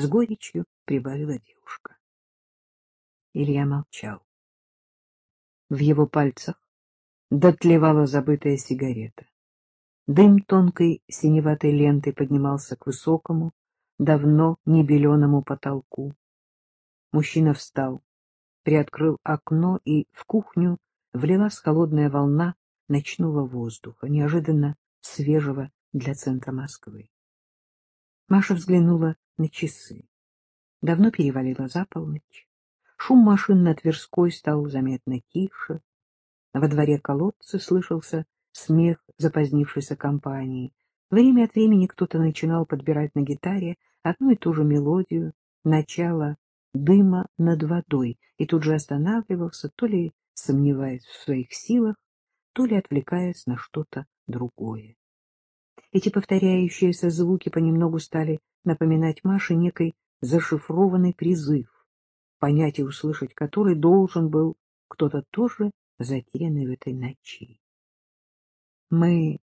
с горечью прибавила девушка. Илья молчал. В его пальцах дотлевала забытая сигарета. Дым тонкой синеватой лентой поднимался к высокому, давно небеленому потолку. Мужчина встал, приоткрыл окно, и в кухню влилась холодная волна ночного воздуха, неожиданно свежего для центра Москвы. Маша взглянула на часы. Давно перевалила за полночь. Шум машин на Тверской стал заметно тише. Во дворе колодца слышался смех запозднившейся компании. Время от времени кто-то начинал подбирать на гитаре одну и ту же мелодию, начало дыма над водой, и тут же останавливался, то ли сомневаясь в своих силах, то ли отвлекаясь на что-то другое. Эти повторяющиеся звуки понемногу стали напоминать Маше некий зашифрованный призыв, понять и услышать который должен был кто-то тоже затерянный в этой ночи. Мы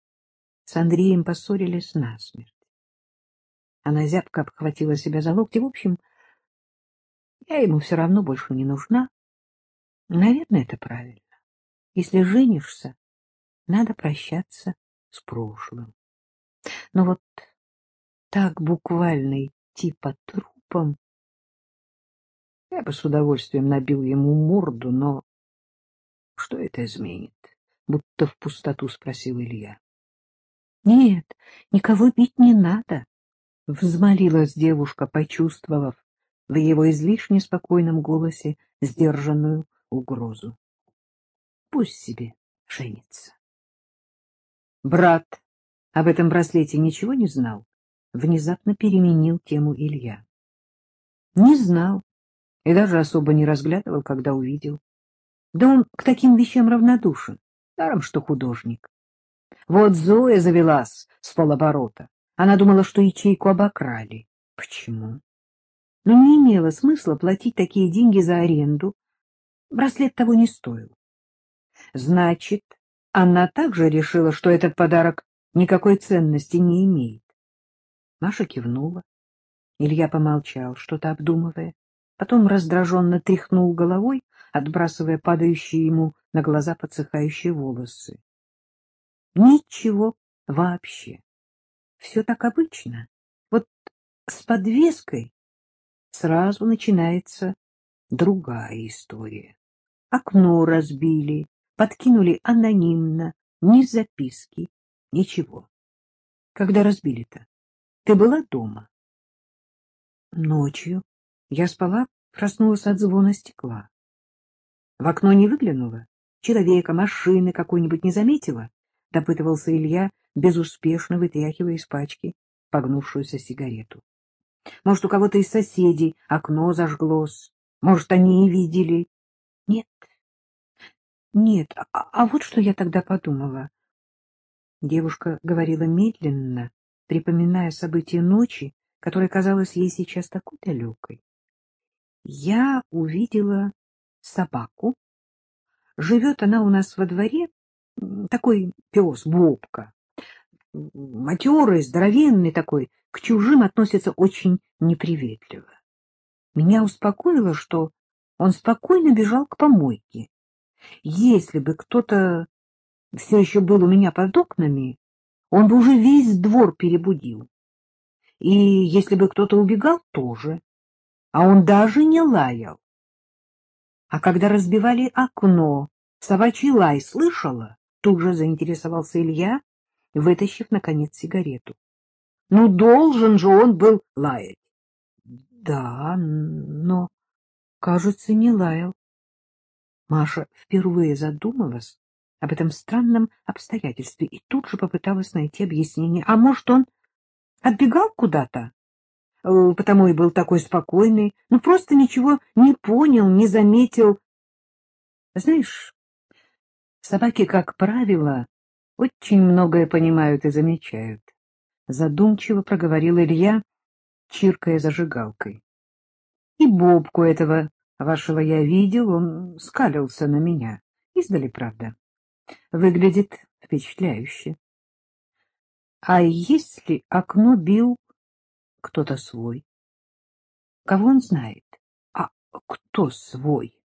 с Андреем поссорились насмерть. Она зябко обхватила себя за локти. В общем, я ему все равно больше не нужна. Наверное, это правильно. Если женишься, надо прощаться с прошлым. Но вот так буквально идти по трупам... Я бы с удовольствием набил ему морду, но что это изменит? Будто в пустоту спросил Илья. — Нет, никого бить не надо, — взмолилась девушка, почувствовав в его излишне спокойном голосе сдержанную угрозу. Пусть себе женится. Брат об этом браслете ничего не знал? Внезапно переменил тему Илья. Не знал и даже особо не разглядывал, когда увидел. Да он к таким вещам равнодушен, даром что художник. Вот Зоя завелась с полоборота. Она думала, что ячейку обокрали. Почему? Но не имело смысла платить такие деньги за аренду. Браслет того не стоил. Значит, она также решила, что этот подарок никакой ценности не имеет. Маша кивнула. Илья помолчал, что-то обдумывая. Потом раздраженно тряхнул головой, отбрасывая падающие ему на глаза подсыхающие волосы. Ничего вообще. Все так обычно. Вот с подвеской сразу начинается другая история. Окно разбили, подкинули анонимно, ни записки, ничего. Когда разбили-то? Ты была дома? Ночью. Я спала, проснулась от звона стекла. В окно не выглянула? Человека, машины какой-нибудь не заметила? Допытывался Илья, безуспешно вытряхивая из пачки погнувшуюся сигарету. Может, у кого-то из соседей окно зажглось. Может, они и видели. Нет, нет, а, а вот что я тогда подумала. Девушка говорила медленно, припоминая события ночи, которая казалась ей сейчас такой далекой. Я увидела собаку. Живет она у нас во дворе, такой пес, Бобка. Матерый, здоровенный такой, к чужим относится очень неприветливо. Меня успокоило, что он спокойно бежал к помойке. Если бы кто-то все еще был у меня под окнами, он бы уже весь двор перебудил. И если бы кто-то убегал, тоже. А он даже не лаял. А когда разбивали окно, собачий лай слышала? Тут же заинтересовался Илья, вытащив, наконец, сигарету. Ну, должен же он был лаять. Да, но, кажется, не лаял. Маша впервые задумалась об этом странном обстоятельстве и тут же попыталась найти объяснение. А может, он отбегал куда-то? Э, потому и был такой спокойный. Ну, просто ничего не понял, не заметил. Знаешь, собаки, как правило, очень многое понимают и замечают. Задумчиво проговорил Илья, чиркая зажигалкой. И Бобку этого Вашего я видел, он скалился на меня. Издали, правда. Выглядит впечатляюще. А если окно бил кто-то свой? Кого он знает? А кто свой?